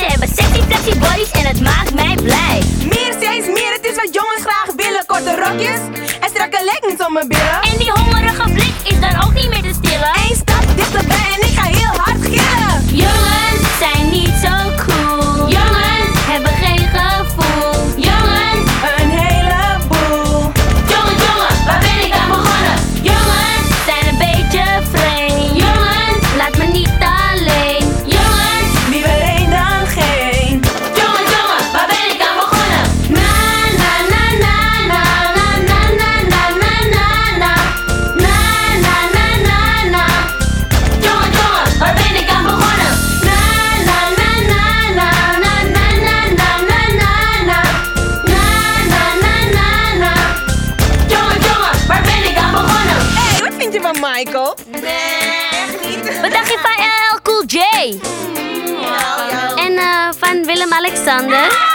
Ze hebben sexy, flexy bodies en het maakt mij blij. Meer, steeds meer, het is wat jongens graag willen. Korte rokjes en strakke leggings om mijn billen. Michael? Nee, echt niet. Wat dacht je van LL Cool J? En uh, van Willem-Alexander?